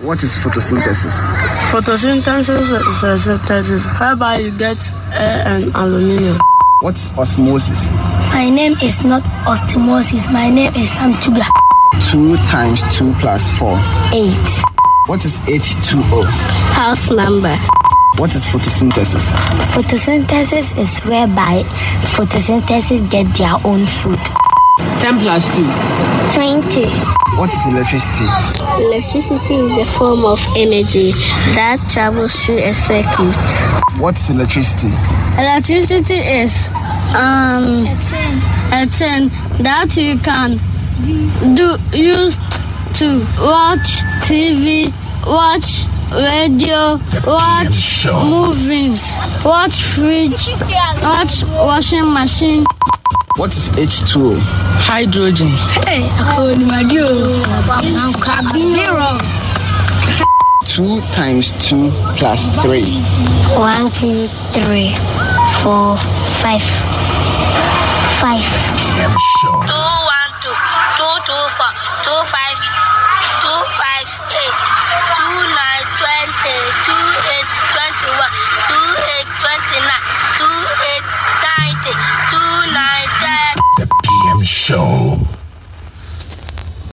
What is photosynthesis? Photosynthesis is a synthesis whereby you get air and aluminium. What is osmosis? My name is not osmosis. My name is Samtuga. 2 times 2 plus 4. 8. What is H2O? House number. What is photosynthesis? Photosynthesis is whereby photosynthesis get their own food. 10 plus 2. 20. What is electricity? Electricity is a form of energy that travels through a circuit. What is electricity? Electricity is um a thing that you can do use to watch TV, watch radio, watch movies, watch fridge, watch washing machine. What is H2O? Hydrogen. Hey, Zero. 2 times 2 plus 3. 1, 2, 3, 4, 5. 5. two one two two two four two five show.